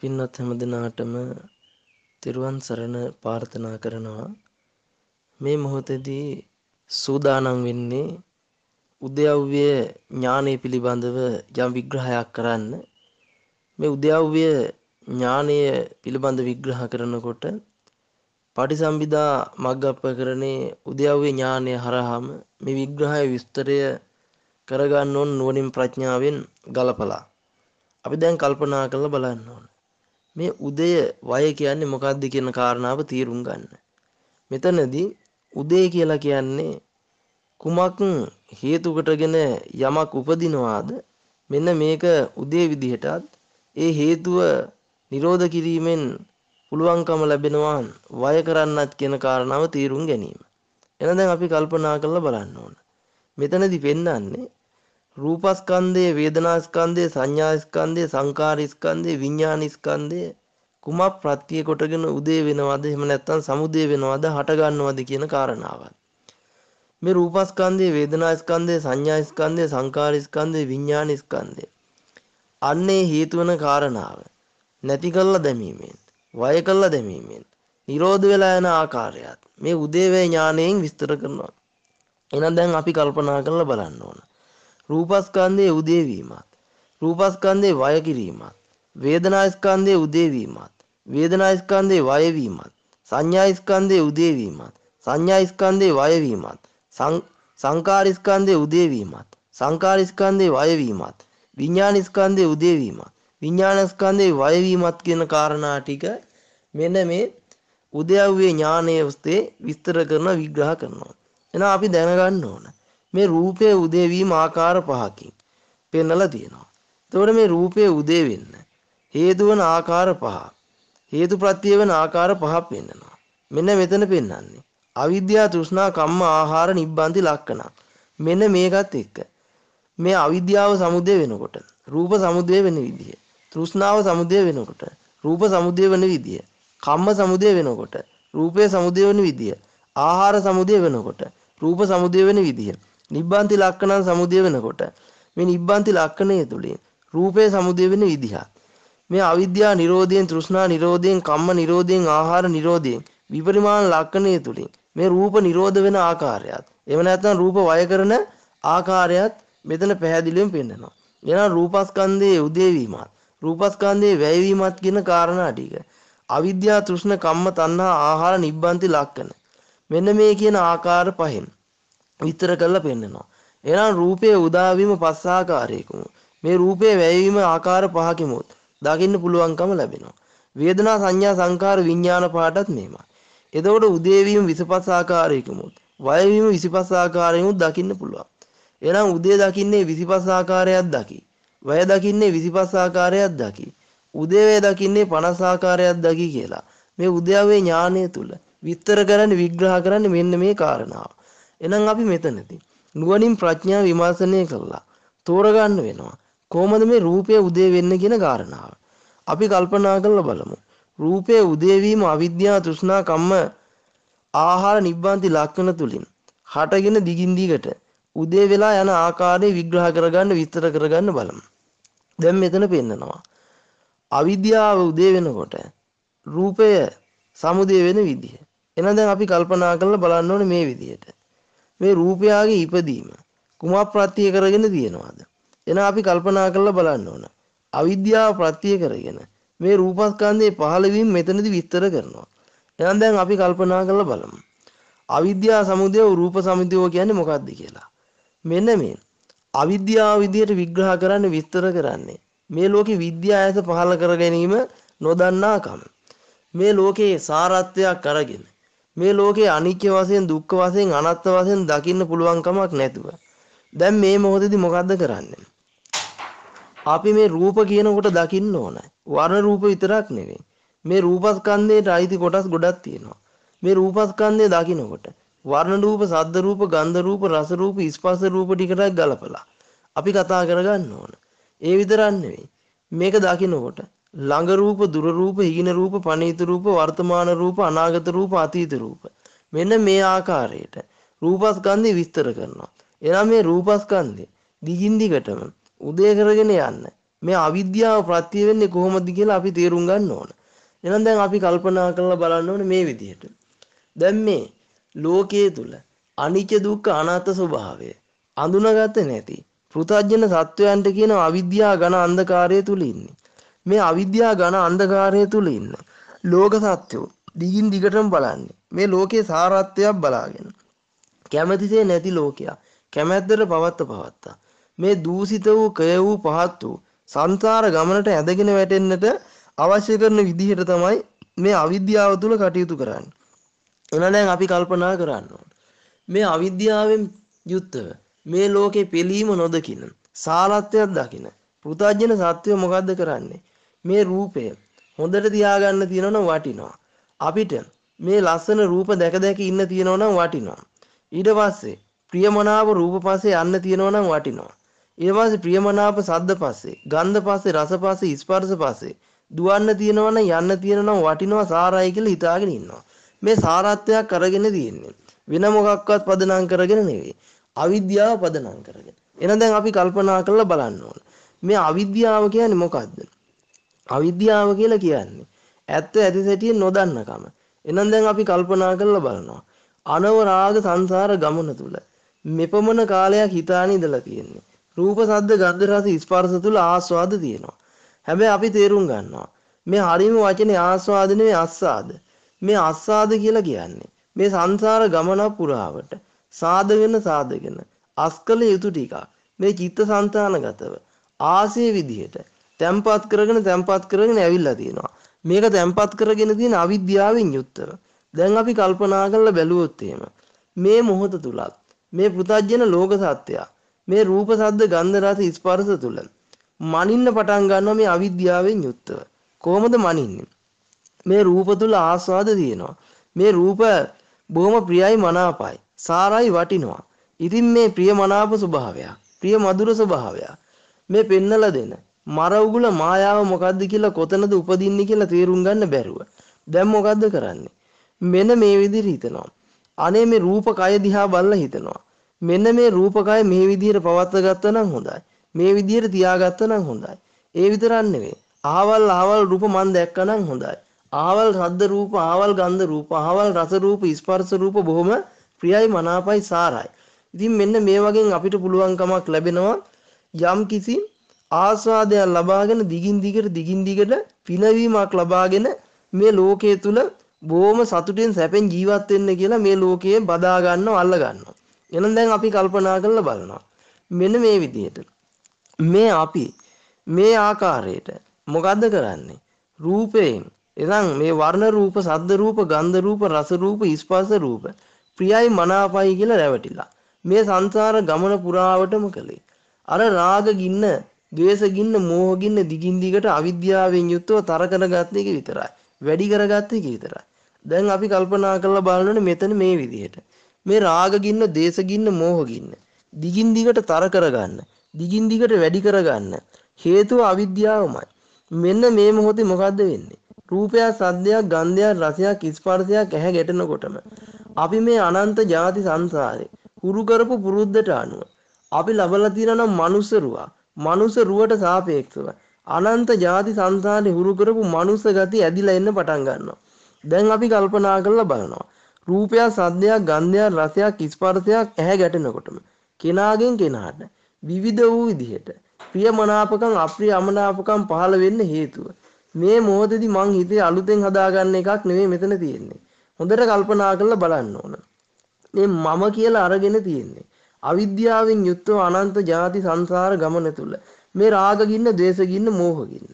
පින්වත් හැම දිනාටම තෙරුවන් සරණ ප්‍රාර්ථනා කරනවා. මේ මොහොතේදී සූදානම් වෙන්නේ උද්‍යව්‍ය ඥානය පිළිබඳව යම් විග්‍රහයක් කරන්න. මේ උද්‍යව්‍ය ඥානය පිළිබඳ විග්‍රහ කරනකොට පටිසම්භිදා මග්ගප්පකරණේ උද්‍යව්‍ය ඥානය හරහාම මේ විග්‍රහය විස්තරය කරගන්න ඕන නුවණින් ප්‍රඥාවෙන් ගලපලා. අපි දැන් කල්පනා කරලා බලන්න ඕන. මේ උදය වය කියන්නේ මොකක්ද කියන කාරණාව තීරුම් ගන්න. මෙතනදී උදේ කියලා කියන්නේ කුමක් හේතු කොටගෙන යමක් උපදිනවාද මෙන්න මේක උදේ විදිහටත් ඒ හේතුව නිරෝධ කිරීමෙන් පුළුවන්කම ලැබෙනවා වය කරන්නත් කියන කාරණාව තීරුම් ගැනීම. එහෙනම් දැන් අපි කල්පනා කරලා බලන්න ඕන. මෙතනදී පෙන්වන්නේ රූපස්කන්ධය වේදනාස්කන්ධය සංඥාස්කන්ධය සංකාරස්කන්ධය විඥානස්කන්ධය කුමක් ප්‍රත්‍ය කොටගෙන උදේ වෙනවද? එහෙම නැත්නම් සමුදේ වෙනවද? හට ගන්නවද කියන කාරණාවත්. මේ රූපස්කන්ධය වේදනාස්කන්ධය සංඥාස්කන්ධය සංකාරස්කන්ධය විඥානස්කන්ධය අන්නේ හේතු වෙන කාරණාව. නැති කළා දැමීමෙන් වය කළා දැමීමෙන් නිරෝධ වෙලා යන ආකාරයත් මේ උදේවේ ඥාණයෙන් විස්තර කරනවා. එහෙනම් දැන් අපි කල්පනා කරලා බලන්න ඕන. රූපස්කන්ධයේ උදේවීමත් රූපස්කන්ධයේ වය කිරීමත් වේදනාස්කන්ධයේ උදේවීමත් වේදනාස්කන්ධයේ වය වීමත් සංඥාස්කන්ධයේ උදේවීමත් සංඥාස්කන්ධයේ වය වීමත් සංකාරස්කන්ධයේ උදේවීමත් සංකාරස්කන්ධයේ වය වීමත් විඥානස්කන්ධයේ උදේවීමත් විඥානස්කන්ධයේ වය වීමත් කියන කාරණා ටික මෙන්න මේ උද්‍යව්‍ය ඥානයේ උස්තේ විස්තර කරන විග්‍රහ කරනවා. එහෙනම් අපි දැනගන්න ඕන මේ රූපයේ උදේ වීම ආකාර පහකින් පෙන්වලා තියෙනවා. එතකොට මේ රූපයේ උදේ වෙන්න හේතු වන ආකාර පහ හේතු ප්‍රත්‍ය වෙන ආකාර පහක් පෙන්වනවා. මෙන්න මෙතන පෙන්වන්නේ අවිද්‍යාව තෘෂ්ණා කම්ම ආහාර නිබ්බන්ති ලක්ෂණ. මෙන්න මේකත් එක්ක මේ අවිද්‍යාව සමුදය වෙනකොට රූප සමුදය වෙන විදිය තෘෂ්ණාව සමුදය වෙනකොට රූප සමුදය වෙන විදිය කම්ම සමුදය වෙනකොට රූපේ සමුදය වෙන විදිය ආහාර සමුදය වෙනකොට රූප සමුදය වෙන විදිය නිබ්බන්ති ලක්ෂණන් සමුදය වෙනකොට මේ නිබ්බන්ති ලක්ෂණය තුළින් රූපේ සමුදය වෙන විදිහත් මේ අවිද්‍යා නිරෝධයෙන් තෘෂ්ණා නිරෝධයෙන් කම්ම නිරෝධයෙන් ආහාර නිරෝධයෙන් විපරිමාණ ලක්ෂණය තුළින් මේ රූප නිරෝධ වෙන ආකාරයත් එහෙම නැත්නම් රූප වය කරන ආකාරයත් මෙතන පැහැදිලිවම පෙන්නනවා. එහෙනම් රූපස්කන්ධයේ උදේවීමත් රූපස්කන්ධයේ වැයවීමත් කියන කාරණා ටික අවිද්‍යා තෘෂ්ණ කම්ම තණ්හා ආහාර නිබ්බන්ති ලක්ෂණ මෙන්න මේ කියන ආකාර පහෙන් විතර කරලා පෙන්නනවා. එහෙනම් රූපයේ උදාවීම පස් ආකාරයකම මේ රූපයේ වැයවීම ආකාර පහකිමුත් දකින්න පුළුවන්කම ලැබෙනවා. වේදනා සංඥා සංකාර විඥාන පාටත් මේමයි. එතකොට උදේවීම 25 ආකාරයකමුත් වයවීම 25 ආකාරයමුත් දකින්න පුළුවන්. එහෙනම් උදේ දකින්නේ 25 ආකාරයක් දකි. වය දකින්නේ 25 ආකාරයක් දකි. උදේවේ දකින්නේ 50 ආකාරයක් දකි කියලා. මේ උද්‍යවේ ඥානය තුල විස්තර කරන්න විග්‍රහ කරන්න මෙන්න මේ කාරණාව. එහෙනම් අපි මෙතනදී නුවණින් ප්‍රඥා විමර්ශනය කළා තෝරගන්න වෙනවා. කොහොමද මේ රූපය උදේ වෙන්න කියන කාරණාව. අපි කල්පනා කරලා බලමු. රූපය උදේවීම අවිද්‍යාව තෘෂ්ණා කම්ම ආහාර නිබ්බාන්ති ලක්ෂණ තුලින් හටගෙන දිගින් දිගට උදේ වෙලා යන ආකාරය විග්‍රහ කරගන්න විස්තර කරගන්න බලමු. දැන් මෙතන පෙන්නනවා. අවිද්‍යාව උදේ වෙනකොට රූපය සමුදේ වෙන විදිහ. එහෙනම් දැන් අපි කල්පනා කරලා බලන්න ඕනේ මේ විදිහට. මේ රූපයාගේ ඉපදීම කුමක් ප්‍රත්‍ය කරගෙන තියෙනවද? එහෙනම් අපි කල්පනා කරලා බලන්න ඕන. අවිද්‍යාව ප්‍රත්‍ය කරගෙන මේ රූපස්කන්ධයේ පහළ වීම මෙතනදී විස්තර කරනවා. එහෙනම් දැන් අපි කල්පනා කරලා බලමු. අවිද්‍යාව සමුදය රූප සමුදය කියන්නේ මොකක්ද කියලා. මෙන්න මේ අවිද්‍යාව විදියට විග්‍රහ කරන්න විස්තර කරන්නේ මේ ලෝකේ විද්‍යාව ඇස පහළ කර ගැනීම නොදන්නාකම. මේ ලෝකේ සාරත්වයක් අරගෙන මේ ලෝකේ අනිත්‍ය වශයෙන් දුක්ඛ වශයෙන් අනාත්ම වශයෙන් දකින්න පුළුවන් කමක් නැතුව. දැන් මේ මොහොතේදී මොකද්ද කරන්නේ? අපි මේ රූප කියනකොට දකින්න ඕන. වර්ණ රූප විතරක් නෙවෙයි. මේ රූපස්කන්ධයට අයිති කොටස් ගොඩක් තියෙනවා. මේ රූපස්කන්ධය දකින්නකොට වර්ණ රූප සද්ද රූප ගන්ධ රූප රස රූප ස්පර්ශ රූප ටිකටත් ගලපලා අපි කතා කරගන්න ඕන. ඒ විතරක් නෙවෙයි. මේක දකින්නකොට ළඟ රූප දුර රූප හීන රූප පනීත රූප වර්තමාන රූප අනාගත රූප අතීත රූප මෙන්න මේ ආකාරයට රූපස්කන්ධය විස්තර කරනවා එනම් මේ රූපස්කන්ධය දිගින් දිගටම උදේ කරගෙන යන්න මේ අවිද්‍යාව ප්‍රත්‍ය වෙන්නේ කොහොමද කියලා අපි තේරුම් ගන්න ඕන. එහෙනම් දැන් අපි කල්පනා කරලා බලන්න ඕනේ මේ විදිහට. දැන් මේ ලෝකයේ තුල අනිත්‍ය දුක්ඛ අනාත්ම ස්වභාවය අඳුනගත්තේ නැති පෘථජන සත්වයන්ට කියන අවිද්‍යා ඝන අන්ධකාරය තුල ඉන්නේ. මේ අවිද්‍යා ඝන අන්ධකාරය තුල ඉන්න ලෝක සත්‍යෝ දිගින් දිගටම බලන්නේ. මේ ලෝකේ සාරත්වයක් බලාගෙන. කැමැතිසේ නැති ලෝකයක්. කැමැත්තට පවත්ත පවත්තා. මේ දූසිත වූ කය වූ පහත් වූ සංසාර ගමනට ඇදගෙන වැටෙන්නට අවශ්‍ය කරන විදිහට තමයි මේ අවිද්‍යාව තුල කටයුතු කරන්නේ. එහෙනම් දැන් අපි කල්පනා කරන්න මේ අවිද්‍යාවෙන් යුක්තව මේ ලෝකේ පිළීම නොදකින සාරත්වයක් දකින පෘථජන සත්වය මොකද්ද කරන්නේ? මේ රූපය හොඳට තියාගන්න තියෙනවනම් වටිනවා. අපිට මේ ලස්සන රූප දැක දැක ඉන්න තියෙනවනම් වටිනවා. ඊට පස්සේ ප්‍රියමනාප රූප පස්සේ යන්න තියෙනවනම් වටිනවා. ඊට පස්සේ ප්‍රියමනාප සද්ද පස්සේ, ගන්ධ පස්සේ, රස පස්සේ, ස්පර්ශ පස්සේ දුවන්න තියෙනවනම් යන්න තියෙනවනම් වටිනවා සාරයි කියලා හිතාගෙන ඉන්නවා. මේ සාරත්වයක් අරගෙන තියෙන්නේ. වෙන මොකක්වත් පදනම් කරගෙන නෙවෙයි. අවිද්‍යාව පදනම් කරගෙන. එහෙනම් දැන් අපි කල්පනා කරලා බලන්න ඕන. මේ අවිද්‍යාව කියන්නේ මොකද්ද? අවිද්‍යාව කියලා කියන්නේ ඇත්ත ඇති සැටියෙන් නොදන්නකම. එහෙනම් දැන් අපි කල්පනා කරලා බලනවා. අනවරාග සංසාර ගමන තුල මෙපමණ කාලයක් හිතාන ඉඳලා තියෙන්නේ. රූප සද්ද ගන්ධ රස ස්පර්ශ තුල ආස්වාද තියෙනවා. හැබැයි අපි තේරුම් ගන්නවා මේ හරිම වචනේ ආස්වාද නෙවෙයි අස්සාද. මේ අස්සාද කියලා කියන්නේ මේ සංසාර ගමන පුරාවට සාදගෙන සාදගෙන අස්කල යුතු ටිකක් මේ චිත්ත සංතානගතව ආසේ විදිහට තැම්පත් කරගෙන තැම්පත් කරගෙන ඇවිල්ලා තියෙනවා. මේක තැම්පත් කරගෙන තියෙන අවිද්‍යාවෙන් යුක්තව. දැන් අපි කල්පනා කරලා බැලුවොත් එහෙම මේ මොහොත තුලත් මේ පෘථජන ලෝක සත්‍යය මේ රූප සද්ද ගන්ධ රස ස්පර්ශ තුල මනින්න පටන් ගන්නවා මේ අවිද්‍යාවෙන් යුක්තව. කොහොමද මනින්නේ? මේ රූප තුල ආස්වාද තියෙනවා. මේ රූප බොහොම ප්‍රියයි මනාපයි. සාරයි වටිනවා. ඉතින් මේ ප්‍රිය මනාප ස්වභාවයක්, ප්‍රිය මధుර ස්වභාවයක් මේ පෙන්නලා දෙන මර උගුල මායාව මොකද්ද කියලා කොතනද උපදින්නේ කියලා තේරුම් ගන්න බැරුව. දැන් මොකද්ද කරන්නේ? මෙන්න මේ විදිහට හිතනවා. අනේ මේ රූප කය දිහා බලලා හිතනවා. මෙන්න මේ රූප කය මේ විදිහට පවත්ව ගත්තා නම් හොඳයි. මේ විදිහට තියාගත්තා නම් හොඳයි. ඒ විතරක් නෙවෙයි. ආවල් ආවල් රූප මන් දැක්කනම් හොඳයි. ආවල් ශබ්ද රූප, ආවල් ගන්ධ රූප, ආවල් රස රූප, ස්පර්ශ රූප බොහොම ප්‍රියයි මනාපයි සාරයි. ඉතින් මෙන්න මේ වගේ අපිට පුළුවන්කමක් ලැබෙනවා යම් කිසි ආස්වාදයක් ලබාගෙන දිගින් දිගට දිගින් දිගට පිනවීමක් ලබාගෙන මේ ලෝකයේ තුල බොහොම සතුටින් සැපෙන් ජීවත් වෙන්න කියලා මේ ලෝකයේ බදා ගන්නව අල්ල ගන්නවා. එහෙනම් දැන් අපි කල්පනා කරලා බලනවා. මෙන්න මේ විදිහට මේ අපි මේ ආකාරයට මොකද්ද කරන්නේ? රූපයෙන් එනම් මේ වර්ණ රූප, සද්ද රූප, ගන්ධ රූප, රස රූප, ස්පර්ශ රූප ප්‍රියයි මනාපයි කියලා රැවටිලා මේ සංසාර ගමන පුරාවටම කළේ. අර රාග ගින්න, ද්වේෂ ගින්න, මෝහ ගින්න දිගින් දිගට අවිද්‍යාවෙන් යුක්තව තර කරගත්ත එක විතරයි. වැඩි කරගත්ත එක විතරයි. දැන් අපි කල්පනා කරලා බලනොනේ මෙතන මේ විදිහට. මේ රාග ගින්න, දේශ ගින්න, මෝහ ගින්න දිගින් දිගට තර කරගන්න, දිගින් දිගට වැඩි කරගන්න හේතුව අවිද්‍යාවමයි. මෙන්න මේ මොහොතේ මොකද්ද වෙන්නේ? රූපයක්, සද්දයක්, ගන්ධයක්, රසයක්, ස්පර්ශයක් ඇහැ ගැටෙනකොටම අපි මේ අනන්ත ಜಾති සංසාරේ හුරු කරපු පුරුද්දට අනුව අපි ලබලා තියෙනවා මනුස්ස රුවක්. මනුස්ස රුවට සාපේක්ෂව අනන්ත ಜಾති සංසාරේ හුරු කරපු මනුස්ස ගති ඇදිලා එන්න පටන් ගන්නවා. දැන් අපි කල්පනා කරලා බලනවා. රූපයක්, සද්දයක්, ගන්ධයක්, රසයක්, ස්පර්ශයක් ඇහැ ගැටෙනකොටම කෙනාගෙන් කෙනාට විවිධ වූ විදිහට ප්‍රියමනාපකම් අප්‍රියමනාපකම් පහළ වෙන්න හේතුව මේ මොහොතේදී මං හිතේ අලුතෙන් හදාගන්න එකක් නෙමෙයි මෙතන තියෙන්නේ. හොඳට කල්පනා කරලා බලන්න ඕන. මේ මම කියලා අරගෙන තියෙන්නේ. අවිද්‍යාවෙන් යුක්තව අනන්ත ಜಾති සංසාර ගමන තුල මේ රාග ගින්න, ද්වේෂ ගින්න, මෝහ ගින්න.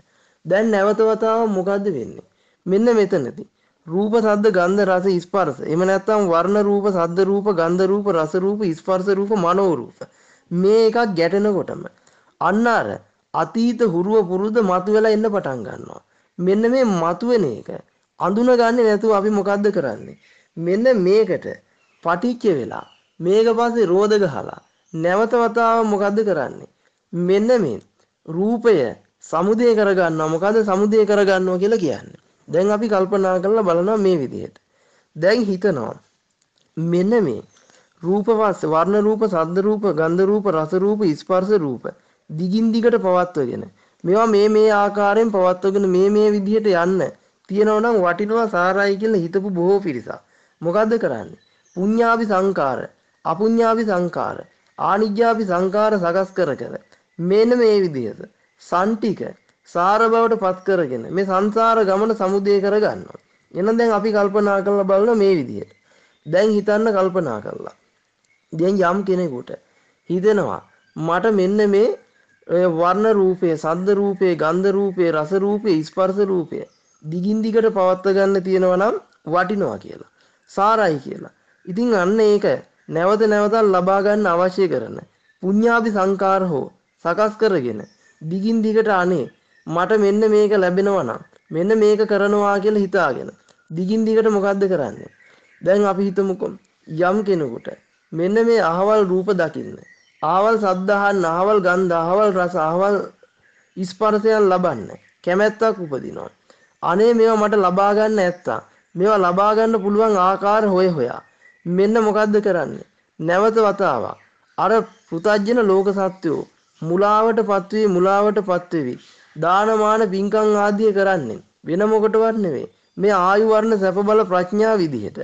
දැන් නැවත වතාවක් මොකද්ද වෙන්නේ? මෙන්න මෙතනදී රූප, ශබ්ද, ගන්ධ, රස, ස්පර්ශ. එහෙම නැත්නම් වර්ණ රූප, ශබ්ද රූප, ගන්ධ රූප, රස රූප, ස්පර්ශ රූප, මනෝ රූප. මේ එකක් ගැටෙනකොටම අන්න අර අතීත හුරුව පුරුද්ද මතුවලා එන්න පටන් ගන්නවා. මෙන්න මේ මතුවෙන එක අඳුනගන්නේ නැතුව අපි මොකද්ද කරන්නේ? මෙන්න මේකට පටිච්ච වෙලා මේක පස්සේ රෝද ගහලා නැවත වතාව මොකද්ද කරන්නේ? මෙන්න මේ රූපය සමුදේ කරගන්නවා. මොකද්ද සමුදේ කරගන්නවා කියලා කියන්නේ? දැන් අපි කල්පනා කරලා බලනවා මේ විදිහට. දැන් හිතනවා මෙන්න මේ රූපවස් වර්ණ රූප, සද්ද රූප, ගන්ධ රූප, රස රූප, ස්පර්ශ රූප දිගින් දිගට පවත්වගෙන මේවා මේ මේ ආකාරයෙන් පවත්වගෙන මේ මේ විදිහට යන්න තියෙනවා නම් වටිනවා සාරයි කියලා හිතපු බොහෝ පිරිසක්. මොකද්ද කරන්නේ? පුඤ්ඤාපි සංකාර, අපුඤ්ඤාපි සංකාර, ආනිජ්ජාපි සංකාර සකස් කර කර මෙන්න මේ විදිහට සන්ටික සාර බවට පත් කරගෙන මේ සංසාර ගමන සමුදේ කරගන්නවා. එහෙනම් දැන් අපි කල්පනා කරලා බලන මේ විදිහට. දැන් හිතන්න කල්පනා කරලා. දැන් යම් කෙනෙකුට හිතෙනවා මට මෙන්න මේ වර්ණ රූපය, සද්ද රූපය, ගන්ධ රූපය, රස රූපය, ස්පර්ශ රූපය දිගින් දිගට පවත්ව ගන්න තියෙනවා නම් වටිනවා කියලා. සාරයි කියලා. ඉතින් අන්න ඒක නැවත නැවතත් ලබා ගන්න අවශ්‍ය කරන පුඤ්ඤාභි සංකාර හෝ සකස් කරගෙන දිගින් දිගට අනේ මට මෙන්න මේක ලැබෙනවා නම් මෙන්න මේක කරනවා කියලා හිතාගෙන දිගින් දිගට මොකද්ද කරන්නේ? දැන් අපි හිතමුකෝ යම් කෙනෙකුට මෙන්න මේ අහවල් රූප දකින්න ආවල් සද්ද අහන්න අහවල් ගන්ධ අහවල් රස අහවල් ස්පර්ශයන් ලබන්න කැමැත්තක් උපදිනවා. අනේ මේවා මට ලබා ගන්න නැත්තා මේවා ලබා ගන්න පුළුවන් ආකාර හොය හොයා. මෙන්න මොකද්ද කරන්නේ? නැවත වතාවක්. අර පෘතජ්ජන ලෝක සත්වෝ මුලාවට පත්වී මුලාවට පත්වෙවි. දානමාන පින්කම් ආදිය කරන්නේ. වෙන මොකටවත් නෙවෙයි. මේ ආයු වර්ණ සැප බල ප්‍රඥා විදිහට.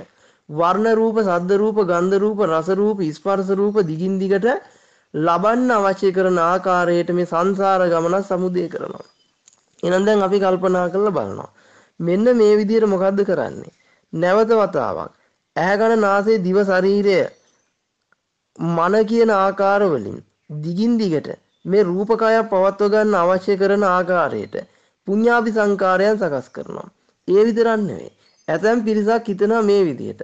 වර්ණ රූප සද්ද රූප ගන්ධ රූප රස රූප ස්පර්ශ රූප දිගින් දිගට ලබන්න අවශ්‍ය කරන ආකාරයට මේ සංසාර ගමන සමුදේ කරනවා. එහෙනම් දැන් අපි කල්පනා කරලා බලනවා. මෙන්න මේ විදිහට මොකද්ද කරන්නේ? නැවත වතාවක්. ඇහැ කන නාසය දිව ශරීරය මන කියන ආකාර වලින් දිගින් දිගට මේ රූපකය පවත්ව ගන්න අවශ්‍ය කරන ආකාරයට පුඤ්ඤාපි සංකාරයන් සකස් කරනවා. ඒ විතරක් නෙවෙයි. ඇතැම් පිරිසක් හිතනවා මේ විදිහට.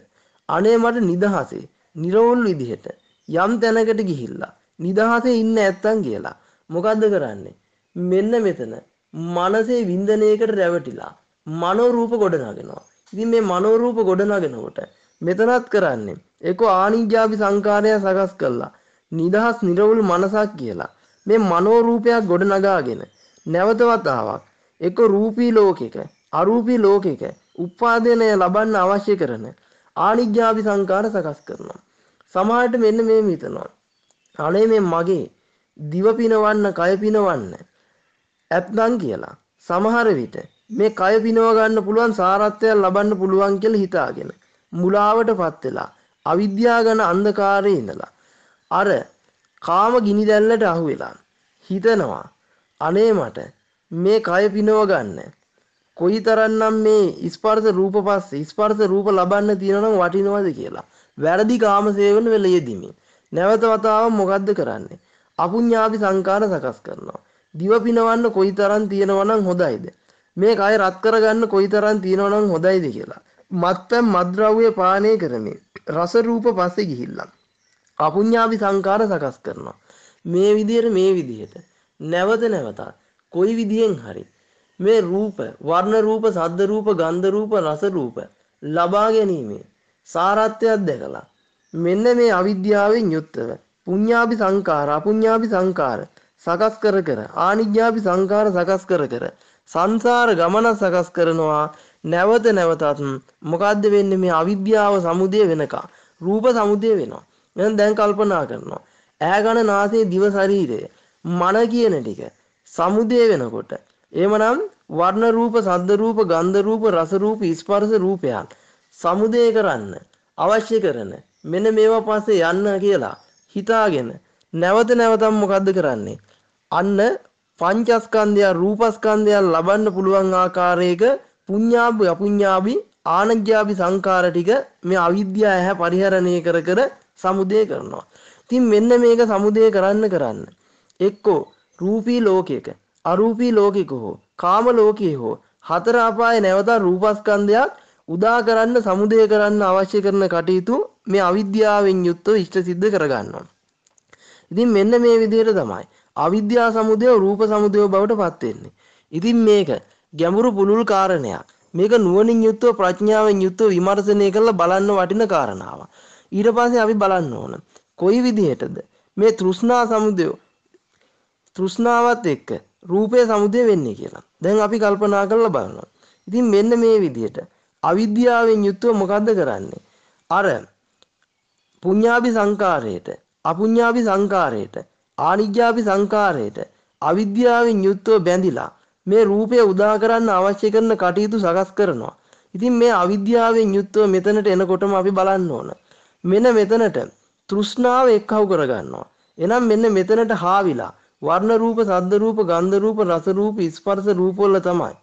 අනේ මට නිදහසේ, නිර්වෝල් විදිහට යම් තැනකට ගිහිල්ලා නිදහසේ ඉන්න නැත්තම් කියලා. මොකද්ද කරන්නේ? මෙන්න මෙතන මනසේ වින්දනයකට රැවටිලා මනෝ රූප ගොඩනගනවා. ඉතින් මේ මනෝ රූප ගොඩනගනකොට මෙතනත් කරන්නේ ඒක ආනිජ්ජාපි සංකාරය සකස් කළා. නිදහස් නිර්වෝල් මනසක් කියලා. මේ මනෝරූපයක් ගොඩනගාගෙන නැවත වතාවක් එක රූපී ලෝකෙක අරූපී ලෝකෙක උපාදනය ලබන්න අවශ්‍ය කරන ආනිජ්ජාපි සංකාර සකස් කරනවා. සමහරට මෙන්න මේ හිතනවා. අනේ මේ මගේ දිව පිනවන්න කය පිනවන්න ඇත්නම් කියලා. සමහර විට මේ කය පිනව ගන්න පුළුවන් සාරත්වයක් ලබන්න පුළුවන් කියලා හිතාගෙන මුලාවටපත් වෙලා අවිද්‍යාව ගැන අන්ධකාරයේ ඉඳලා. අර කාම ගිනි දැල්ලට අහු වෙලා හිතනවා අනේ මට මේ කය පිනව ගන්න. කොයිතරම්නම් මේ ස්පර්ශ රූප පස්සේ ස්පර්ශ රූප ලබන්න තියෙනවනම් වටිනවද කියලා. වැරදි කාම සේවන වෙල යෙදිමින්. නැවත වතාවක් මොකද්ද කරන්නේ? අපුඤ්ඤාපි සංකාර සකස් කරනවා. දිව පිනවන්න කොයිතරම් තියෙනවනම් හොඳයිද? මේ කය රත් කරගන්න කොයිතරම් තියෙනවනම් හොඳයිද කියලා. මත්පැන් මද්ද්‍රව්‍ය පානය කරමින් රස රූප පස්සේ ගිහිල්ලා අපුඤ්ඤාපි සංකාර සකස් කරනවා. මේ විදිහට මේ විදිහට නැවත නැවතත් කොයි විදිහෙන් හරි මේ රූප වර්ණ රූප සද්ද රූප ගන්ධ රූප රස රූප ලබා ගැනීමේ සාරත්වයක් දැකලා මෙන්න මේ අවිද්‍යාවෙන් යුක්තව පුඤ්ඤාපි සංකාර අපුඤ්ඤාපි සංකාර සකස් කර කර ආනිජ්ජාපි සංකාර සකස් කර කර සංසාර ගමන සකස් කරනවා නැවත නැවතත් මොකද්ද වෙන්නේ මේ අවිද්‍යාව සමුදය වෙනකම් රූප සමුදය වෙනවා එහෙනම් දැන් කල්පනා කරනවා. ඈ ගන නාසයේ දිව ශරීරය මන කියන ටික සමුදේ වෙනකොට එහෙමනම් වර්ණ රූප, සද්ද රූප, ගන්ධ රූප, රස රූප, ස්පර්ශ රූපයන් සමුදේ කරන්න අවශ්‍ය කරන මෙන්න මේවා පස්සේ යන්න කියලා හිතාගෙන නැවත නැවතම මොකද්ද කරන්නේ? අන්න පංචස්කන්ධය රූපස්කන්ධය ලබන්න පුළුවන් ආකාරයක පුඤ්ඤාභි අපුඤ්ඤාභි ආනජ්ජාභි සංකාර ටික මේ අවිද්‍යාව ඇහැ පරිහරණය කර කර සමුදය කරනවා. ඉතින් මෙන්න මේක සමුදය කරන්න කරන්න. එක්කෝ රූපී ලෝකයක අරූපී ලෝකයක හෝ කාම ලෝකයේ හෝ හතර අපායේ නැවත රූපස්කන්ධයක් උදා කරන්න සමුදය කරන්න අවශ්‍ය කරන කටයුතු මේ අවිද්‍යාවෙන් යුක්තව ඉෂ්ට සිද්ධ කරගන්නවා. ඉතින් මෙන්න මේ විදිහට තමයි අවිද්‍යා සමුදය රූප සමුදය බවට පත් වෙන්නේ. ඉතින් මේක ගැඹුරු පුළුල් කාරණයක්. මේක නුවණින් යුක්තව ප්‍රඥාවෙන් යුක්තව විමර්ශනය කරලා බලන්න වටින කාරණාවක්. ඊට පස්සේ අපි බලන්න ඕන කොයි විදිහටද මේ තෘෂ්ණා සමුදය තෘෂ්ණාවත් එක්ක රූපේ සමුදය වෙන්නේ කියලා. දැන් අපි කල්පනා කරලා බලනවා. ඉතින් මෙන්න මේ විදිහට අවිද්‍යාවෙන් යුක්තව මොකද්ද කරන්නේ? අර පුඤ්ඤාභි සංකාරයට, අපුඤ්ඤාභි සංකාරයට, ආනිජ්ජාභි සංකාරයට අවිද්‍යාවෙන් යුක්තව බැඳිලා මේ රූපය උදා කරන්න අවශ්‍ය කරන කටයුතු සකස් කරනවා. ඉතින් මේ අවිද්‍යාවෙන් යුක්තව මෙතනට එනකොටම අපි බලන්න ඕන. මෙන්න මෙතනට තෘෂ්ණාව එක්කව කරගන්නවා. එහෙනම් මෙන්න මෙතනට හාවිලා වර්ණ රූප, සද්ද රූප, ගන්ධ රූප, රස රූප, ස්පර්ශ රූප වල තමයි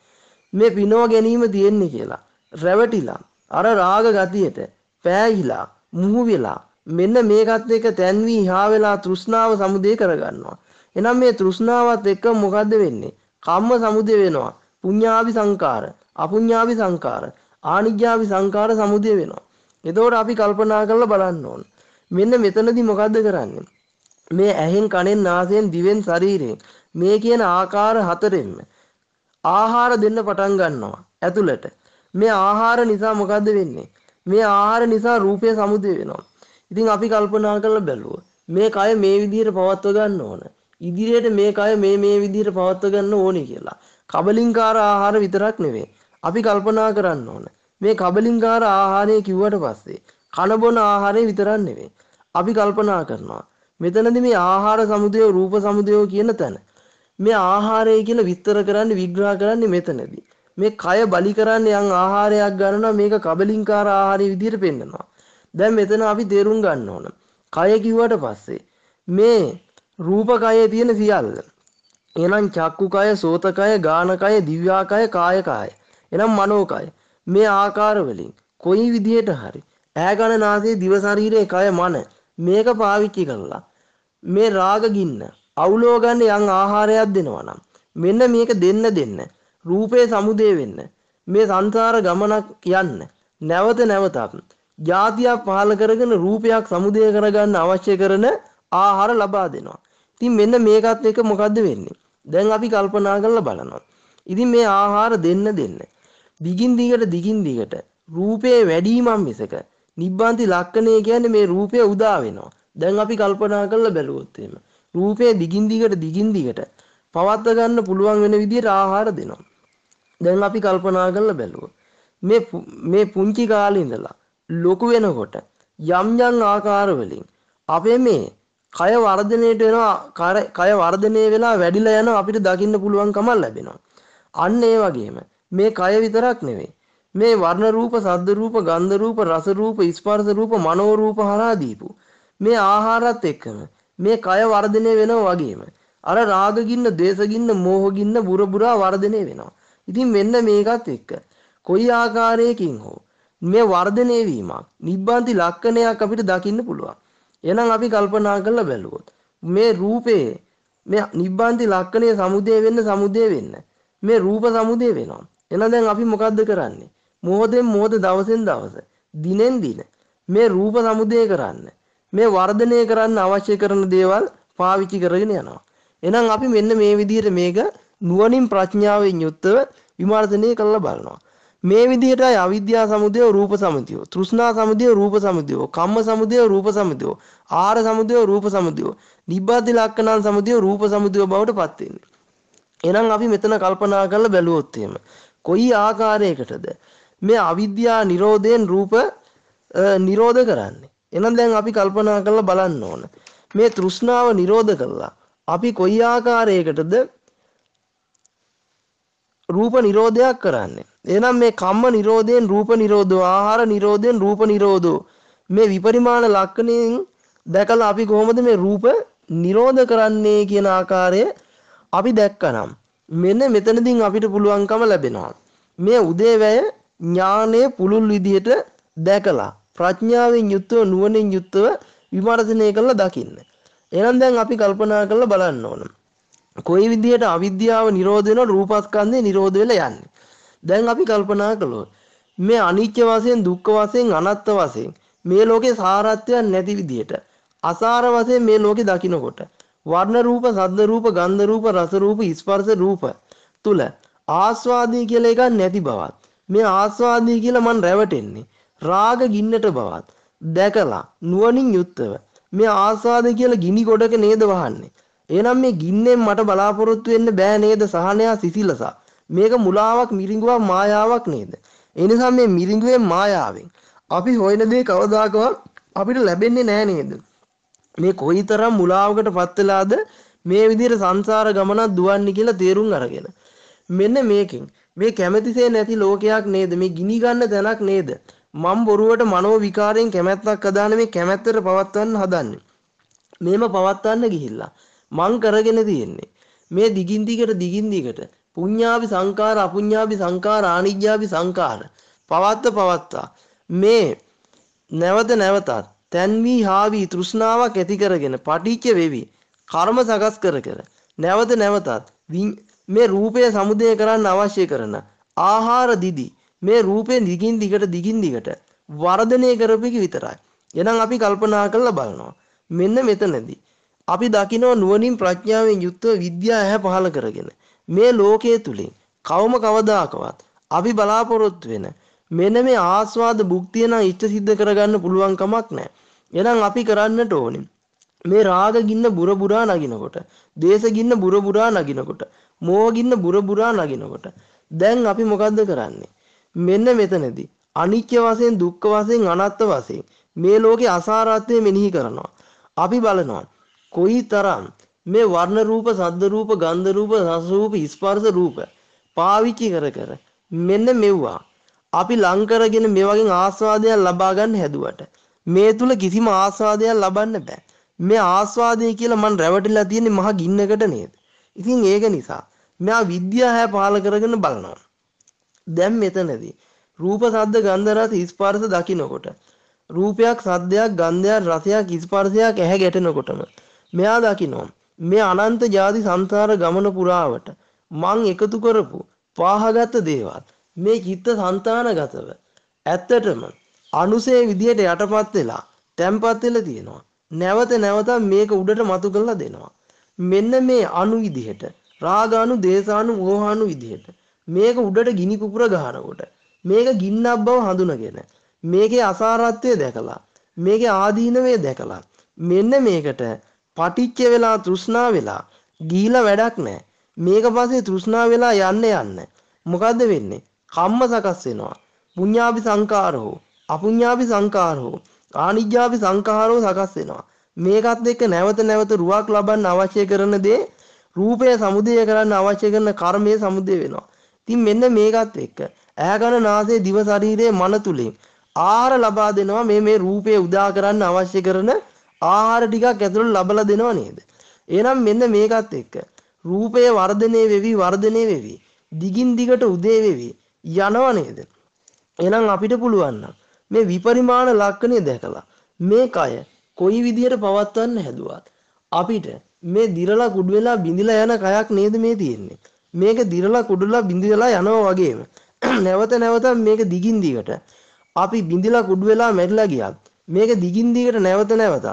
මේ පිනව ගැනීම තියෙන්නේ කියලා. රැවටිලා අර රාග ගතියට පෑහිලා මුහු වෙලා මෙන්න මේකත් එක්ක තැන් වී හා වෙලා තෘෂ්ණාව සමුදේ කරගන්නවා. එහෙනම් මේ තෘෂ්ණාවත් එක්ක මොකද්ද වෙන්නේ? කම්ම සමුදේ වෙනවා. පුඤ්ඤාවි සංකාර, අපුඤ්ඤාවි සංකාර, ආනිජ්ජාවි සංකාර සමුදේ වෙනවා. එතකොට අපි කල්පනා කරලා බලන්න ඕන. මෙන්න මෙතනදී මොකද්ද කරන්නේ? මේ ඇහෙන් කනෙන් නාසයෙන් දිවෙන් ශරීරයෙන් මේ කියන ආකාර හතරෙන්ම ආහාර දෙන්න පටන් ගන්නවා ඇතුළට. මේ ආහාර නිසා මොකද්ද වෙන්නේ? මේ ආහාර නිසා රූපය සමුදේ වෙනවා. ඉතින් අපි කල්පනා කරලා බැලුවා මේ කය මේ විදිහට පවත්ව ගන්න ඕන. ඉදිරියට මේ කය මේ මේ විදිහට පවත්ව ගන්න ඕනේ කියලා. කබලින්කාර ආහාර විතරක් නෙවෙයි. අපි කල්පනා කරන්න ඕන. මේ කබලින්කාර ආහාරය කිව්වට පස්සේ කන බොන ආහාරය විතරක් නෙවෙයි. අපි කල්පනා කරනවා. මෙතනදී මේ ආහාර සමුදය රූප සමුදය කියන තැන මේ ආහාරය කියලා විස්තර කරන්නේ විග්‍රහ කරන්නේ මෙතනදී. මේ කය බලි කරන්න යම් ආහාරයක් ගන්නවා මේක කබලින්කාර ආහාරය විදිහට පෙන්නනවා. දැන් මෙතන අපි තේරුම් ගන්න ඕන. කය කිව්වට පස්සේ මේ රූපකයේ තියෙන සියල්ල. එහෙනම් චක්කුකය, සෝතකය, ගානකය, දිව්‍යාකය, කායකය. එහෙනම් මනෝකය. මේ ආකාර වලින් කොයි විදිහට හරි ඈ ගන නාසයේ දිව ශරීරයේ කය මන මේක පාවිච්චි කරලා මේ රාග ගින්න අවුලව ගන්න යම් ආහාරයක් දෙනවා නම් මෙන්න මේක දෙන්න දෙන්න රූපේ සමුදේ වෙන්න මේ සංසාර ගමනක් යන්න නැවත නැවතත් ಜಾතියක් පහල කරගෙන රූපයක් සමුදේ කරගන්න අවශ්‍ය කරන ආහාර ලබා දෙනවා. ඉතින් මෙන්න මේකත් එක මොකද්ද වෙන්නේ? දැන් අපි කල්පනා කරලා බලනවා. ඉතින් මේ ආහාර දෙන්න දෙන්න දිගින් දිගට දිගින් දිගට රූපේ වැඩිමම් මිසක නිබ්බාන්ති ලක්ෂණය කියන්නේ මේ රූපය උදා වෙනවා. දැන් අපි කල්පනා කරලා බැලුවොත් එහෙම රූපය දිගින් දිගට දිගින් දිගට පවත්ව ගන්න පුළුවන් වෙන විදිහට ආහාර දෙනවා. දැන් අපි කල්පනා කරලා බැලුවොත් මේ මේ පුංචි කාලේ ඉඳලා ලොකු වෙනකොට යම් යම් ආකාර වලින් අපේ මේ කය වර්ධනයට වෙනවා කය වර්ධනය වෙලා වැඩිලා යනවා අපිට දකින්න පුළුවන්කම ලැබෙනවා. අන්න ඒ වගේම මේ කය විතරක් නෙවෙයි මේ වර්ණ රූප, සද්ද රූප, ගන්ධ රූප, රස රූප, ස්පර්ශ රූප, මනෝ රූප හරහා දීපු මේ ආහාරات එක්කම මේ කය වර්ධනය වෙනවා වගේම අර රාග ගින්න, ද්වේෂ ගින්න, මෝහ ගින්න බුර බුරා වර්ධනය වෙනවා. ඉතින් මෙන්න මේකත් එක්ක කොයි ආකාරයකින් හෝ මේ වර්ධනය වීමක් නිබ්බන්ති ලක්ෂණයක් අපිට දකින්න පුළුවන්. එහෙනම් අපි කල්පනා කරලා බැලුවොත් මේ රූපේ මේ නිබ්බන්ති ලක්ෂණය සමුදේ වෙන්න සමුදේ වෙන්න මේ රූප සමුදේ වෙනවා. එහෙනම් දැන් අපි මොකද්ද කරන්නේ? මොහොතෙන් මොහොත දවසෙන් දවස දිනෙන් දින මේ රූප සමුදය කරන්න මේ වර්ධනය කරන්න අවශ්‍ය කරන දේවල් පාවිච්චි කරගෙන යනවා. එහෙනම් අපි මෙන්න මේ විදිහට මේක නුවණින් ප්‍රඥාවෙන් යුක්තව විමර්ශනය කරලා බලනවා. මේ විදිහටයි අවිද්‍යා සමුදය රූප සමුදය, තෘෂ්ණා සමුදය රූප සමුදය, කම්ම සමුදය රූප සමුදය, ආහාර සමුදය රූප සමුදය, නිබ්බාති ලක්ෂණං සමුදය රූප සමුදය බවට පත් වෙන්නේ. එහෙනම් අපි මෙතන කල්පනා කරලා බැලුවොත් එහෙම කොයි ආකාරයකටද මේ අවිද්‍යා නිරෝධයෙන් රූප නිරෝධ කරන්නේ. එහෙනම් දැන් අපි කල්පනා කරලා බලන්න ඕන. මේ තෘෂ්ණාව නිරෝධ කළා. අපි කොයි ආකාරයකටද රූප නිරෝධයක් කරන්නේ. එහෙනම් මේ කම්ම නිරෝධයෙන් රූප නිරෝධෝ ආහාර නිරෝධයෙන් රූප නිරෝධෝ මේ විපරිමාණ ලක්ෂණයෙන් දැකලා අපි කොහොමද මේ රූප නිරෝධ කරන්නේ කියන ආකාරය අපි දැක්කනම් මෙන්න මෙතනදී අපිට පුළුවන්කම ලැබෙනවා. මේ උදේවැය ඥානයේ පුළුල් විදිහට දැකලා ප්‍රඥාවෙන් යුක්තව නුවණින් යුක්තව විමර්ශනය කරලා දකින්න. එහෙනම් දැන් අපි කල්පනා කරලා බලන්න ඕන. කොයි විදිහට අවිද්‍යාව නිරෝධ වෙනව රූපස්කන්ධය නිරෝධ වෙලා යන්නේ. දැන් අපි කල්පනා කළොත් මේ අනිත්‍ය වශයෙන් දුක්ඛ වශයෙන් අනාත්ම වශයෙන් මේ ලෝකේ සාරත්වයක් නැති විදිහට අසාර වශයෙන් මේ ලෝකේ දකින්නකොට වර්ණ රූප, සද්ද රූප, ගන්ධ රූප, රස රූප, ස්පර්ශ රූප තුල ආස්වාදී කියලා එකක් නැති බවත් මේ ආස්වාදී කියලා මන් රැවටෙන්නේ රාග ගින්නට බවත් දැකලා නුවණින් යුක්තව මේ ආස්වාද කියලා ගිනි ගොඩක නේද වහන්නේ. එහෙනම් මේ ගින්නෙන් මට බලාපොරොත්තු වෙන්න බෑ නේද? සහනයා සිසිලස මේක මුලාවක් මිරිඟුවක් මායාවක් නේද? ඒ නිසා මේ මිරිඟුවේ මායාවෙන් අපි හොයන දේ කවදාකවත් අපිට ලැබෙන්නේ නෑ නේද? මේ කොයිතරම් මුලාවකට පත් වෙලාද මේ විදිහට සංසාර ගමනක් දුවන්නේ කියලා තේරුම් අරගෙන. මෙන්න මේකෙන්. මේ කැමැතිසේ නැති ලෝකයක් නේද? මේ ගිනි ගන්න තැනක් නේද? මම් බොරුවට මනෝ විකාරයෙන් කැමැත්තක් අදාන මේ කැමැත්තට පවත්වන්න හදන්නේ. මේම පවත්වන්න ගිහිල්ලා මං කරගෙන තියෙන්නේ. මේ දිගින් දිගට දිගින් දිගට පුඤ්ඤාපි සංකාර අපුඤ්ඤාපි සංකාර ආනිජ්ජාපි සංකාර පවත්ත පවත්තා මේ නැවත නැවතත් තැන්වී හාවී තෘෂ්ණාවක් ඇති කරගෙන පටිච්ච වෙවි කර්ම සකස් කර කර නැවත නැවතත් මේ රූපය සමුදය කරන්න අවශ්‍ය කරන ආහාර දිදි මේ රූපේ දිගින් දිගට දිගින් දිගට වර්ධනය කරපෙක විතරයි. එහෙනම් අපි කල්පනා කරලා බලනවා. මෙන්න මෙතනදී අපි දකිනවා නුවණින් ප්‍රඥාවෙන් යුක්තව විද්‍යාව ඇහැ පහල කරගෙන මේ ලෝකයේ තුලින් කවම කවදාකවත් අපි බලාපොරොත්තු වෙන මෙන්න මේ ආස්වාද භුක්තිය නම් ඉෂ්ට සිද්ධ කරගන්න පුළුවන් කමක් නැහැ. එහෙනම් අපි කරන්නට ඕනේ මේ රාග ගින්න බුර බුරා නගිනකොට, දේශ ගින්න බුර බුරා නගිනකොට, මෝහ ගින්න බුර බුරා නගිනකොට දැන් අපි මොකද්ද කරන්නේ? මෙන්න මෙතනදී අනිත්‍ය වශයෙන්, දුක්ඛ වශයෙන්, අනාත්ම වශයෙන් මේ ලෝකේ අසාරත්වය මෙනෙහි කරනවා. අපි බලනවා කොයි තරම් මේ වර්ණ රූප, සද්ද රූප, ගන්ධ රූප, රස රූප, ස්පර්ශ රූප පාවිච්චි කර කර මෙන්න මෙව්වා අපි ලං කරගෙන මේ වගේ ආස්වාදයක් ලබා ගන්න හැදුවට මේ තුල කිසිම ආස්වාදයක් ලබන්න බෑ. මේ ආස්වාදය කියලා මන් රැවටිලා තියෙන්නේ මහ ගින්නකට නේද? ඉතින් ඒක නිසා මෙයා විද්‍යාව පහල කරගෙන බලනවා. දැන් මෙතනදී රූප සද්ද ගන්ධ රස ස්පර්ශ දකින්නකොට රූපයක් සද්දයක් ගන්ධයක් රසයක් ස්පර්ශයක් ඇහැ ගැටෙනකොටම මෙයා දකිනවා මේ අනන්ත ජාති සංසාර ගමන පුරාවට මං එකතු කරපු පාහගත දේවල් මේ චිත්ත සංතානගතව ඇත්තටම අනුසේ විදියට යටපත් වෙලා තැම්පත් වෙලා තියෙනවා. නැවත නැවත මේක උඩට මතු කරලා දෙනවා. මෙන්න මේ අණු විදිහට රාගානු, දේසානු, මෝහානු විදිහට මේක උඩට ගිනි පුපුර ගහනකොට මේක ගින්නක් බව හඳුනගෙන මේකේ අසාරත්වය දැකලා මේකේ ආදීනවය දැකලා මෙන්න මේකට පටිච්ච වෙලා තෘෂ්ණා වෙලා ගීලා වැඩක් නැහැ. මේක පස්සේ තෘෂ්ණා වෙලා යන්න යන්න. මොකද්ද වෙන්නේ? කම්ම සකස් වෙනවා. පුඤ්ඤාපි සංකාරෝ, අපුඤ්ඤාපි සංකාරෝ, ආනිජ්ජාපි සංකාරෝ සකස් වෙනවා. මේකත් එක්ක නැවත නැවත රුවක් ලබන්න අවශ්‍ය කරන දේ රූපය සමුදය කරන්න අවශ්‍ය කරන කර්මය සමුදය වෙනවා. ඉතින් මෙන්න මේකත් එක්ක ඈ කන නාසය දිව ශරීරයේ මන තුලින් ආහාර ලබා දෙනවා මේ මේ රූපය උදා කරන්න අවශ්‍ය කරන ආහාර ටිකක් ඇතුළට ලබලා දෙනව නේද? එහෙනම් මෙන්න මේකත් එක්ක රූපය වර්ධනය වෙවි වර්ධනය වෙවි දිගින් දිගට උදේ වෙවි යනව නේද? එහෙනම් අපිට පුළුවන් මේ විපරිමාණ ලක්ෂණය දැකලා මේ කය කොයි විදියට පවත්වන්න හැදුවත් අපිට මේ දිරලා කුඩු වෙලා බිඳිලා යන කයක් නේද මේ තියෙන්නේ. මේක දිරලා කුඩුලා බිඳිලා යනවා වගේම නැවත නැවත මේක දිගින් දිගට අපි බිඳිලා කුඩු වෙලා මැරිලා ගියත් මේක දිගින් දිගට නැවත නැවතත්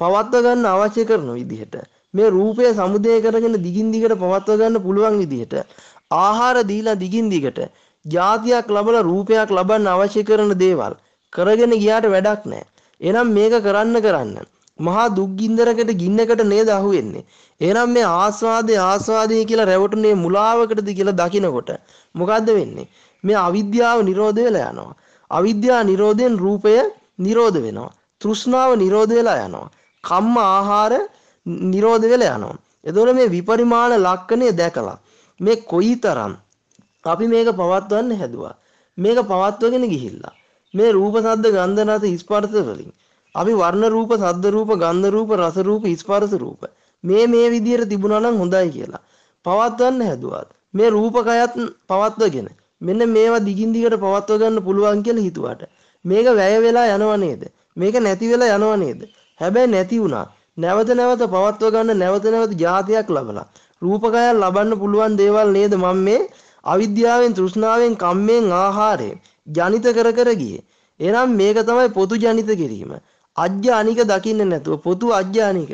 පවත්ව ගන්න අවශ්‍ය කරන විදිහට මේ රූපය සමුදය කරගෙන දිගින් දිගට පවත්ව ගන්න පුළුවන් විදිහට ආහාර දීලා දිගින් දිගට જાතියක් ලබලා රූපයක් ලබන්න අවශ්‍ය කරන දේවල් කරගෙන ගියාට වැඩක් නැහැ. එහෙනම් මේක කරන්න කරන්න මහා දුක් ගින්දරකට ගින්නකට නේද අහුවෙන්නේ. එහෙනම් මේ ආස්වාදේ ආස්වාදේ කියලා රැවටුනේ මුලාවකටද කියලා දකිනකොට මොකද්ද වෙන්නේ? මේ අවිද්‍යාව නිරෝධ වෙලා යනවා. අවිද්‍යාව නිරෝධයෙන් රූපය නිරෝධ වෙනවා. තෘෂ්ණාව නිරෝධ වෙලා යනවා. කම්ම ආහාර නිරෝධ වෙලා යනවා. එතකොට මේ විපරිමාණ ලක්ෂණය දැකලා මේ කොයිතරම් අපි මේක පවත්වන්න හැදුවා. මේක පවත්වගෙන ගිහිල්ලා මේ රූප සද්ද ගන්ධ රස ස්පර්ශ වලින් අපි වර්ණ රූප සද්ද රූප ගන්ධ රූප රස රූප ස්පර්ශ රූප මේ මේ විදියට තිබුණා නම් හොඳයි කියලා පවත්වන්න හැදුවත් මේ රූපකයත් පවත්වගෙන මෙන්න මේවා දිගින් දිගට පවත්ව ගන්න පුළුවන් කියලා හිතුවට මේක වැය වෙලා යනව නේද? මේක නැති වෙලා යනව නේද? හැබැයි නැති වුණා. නැවත නැවත පවත්ව ගන්න නැවත නැවත જાතියක් ලබලා. රූපකයක් ලබන්න පුළුවන් දේවල් නේද මම මේ අවිද්‍යාවෙන් තෘෂ්ණාවෙන් කම්මෙන් ආහාරයෙන් ජනිත කර කර ගියේ. එහෙනම් මේක තමයි පොතු ජනිත කිරීම. අජ්‍ය අනික දකින්නේ නැතුව පොතු අජ්‍ය අනික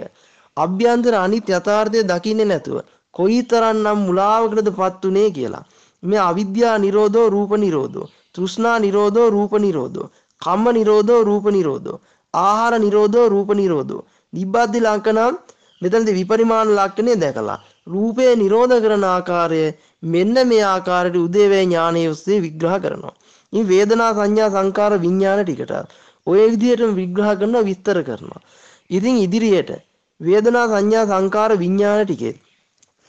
අභ්‍යන්තර අනිත් යථාර්ථය දකින්නේ නැතුව කොයිතරම්නම් මුලාවකටදපත් උනේ කියලා. මේ අවිද්‍යා නිරෝධෝ රූප නිරෝධෝ. තෘෂ්ණා නිරෝධෝ රූප නිරෝධෝ. කම්ම නිරෝධෝ රූප නිරෝධෝ ආහාර නිරෝධෝ රූප නිරෝධෝ නිබ්බද්දි ලංකනම් මෙතනදී විපරිමාණ ලක්ෂණය දැකලා රූපය නිරෝධ කරන ආකාරය මෙන්න මේ ආකාරයට උදේවැය ඥානය ඔස්සේ විග්‍රහ කරනවා. මේ වේදනා සංඥා සංකාර විඥාන ටිකට ඔය විදිහටම විග්‍රහ කරනවා විස්තර කරනවා. ඉතින් ඉදිරියට වේදනා සංඥා සංකාර විඥාන ටිකේ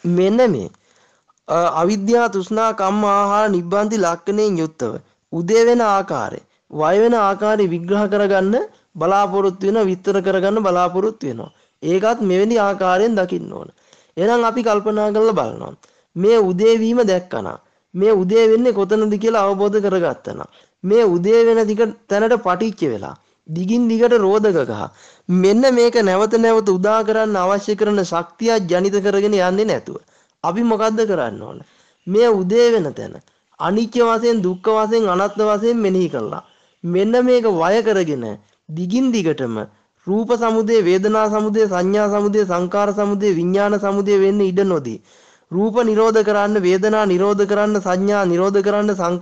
මෙන්න මේ අවිද්‍යා තෘෂ්ණා කම්ම ආහාර නිබ්බන්ති ලක්ෂණයෙන් යුක්තව උදේ වෙන ආකාරය වය වෙන ආකාරي විග්‍රහ කරගන්න බලාපොරොත්තු වෙනවා විස්තර කරගන්න බලාපොරොත්තු වෙනවා. ඒකත් මෙවැනි ආකාරයෙන් දකින්න ඕන. එහෙනම් අපි කල්පනා කරලා බලනවා. මේ උදේ වීම දැක්කනා මේ උදේ වෙන්නේ කොතනද කියලා අවබෝධ කරගත්තනා මේ උදේ වෙන දිග තැනට පටිච්ච වෙලා දිගින් දිගට රෝධක ගහ මෙන්න මේක නැවත නැවත උදා කරන්න අවශ්‍ය කරන ශක්තිය ජනිත කරගෙන යන්නේ නැතුව අපි මොකද්ද කරන්න ඕන? මේ උදේ වෙන තැන අනිත්‍ය වශයෙන් දුක්ඛ වශයෙන් අනාත්ම වශයෙන් මෙනෙහි කළා මෙන්න මේක වය කරගෙන දිගින් දිගටම රූප සමුදය වේදනා සමුදය සංඥා සමුදය සංකාර සමුදය විඥාන සමුදය වෙන්න ඉඩ නොදී රූප නිරෝධ කරන්න වේදනා නිරෝධ කරන්න සංඥා නිරෝධ කරන්න සංකාර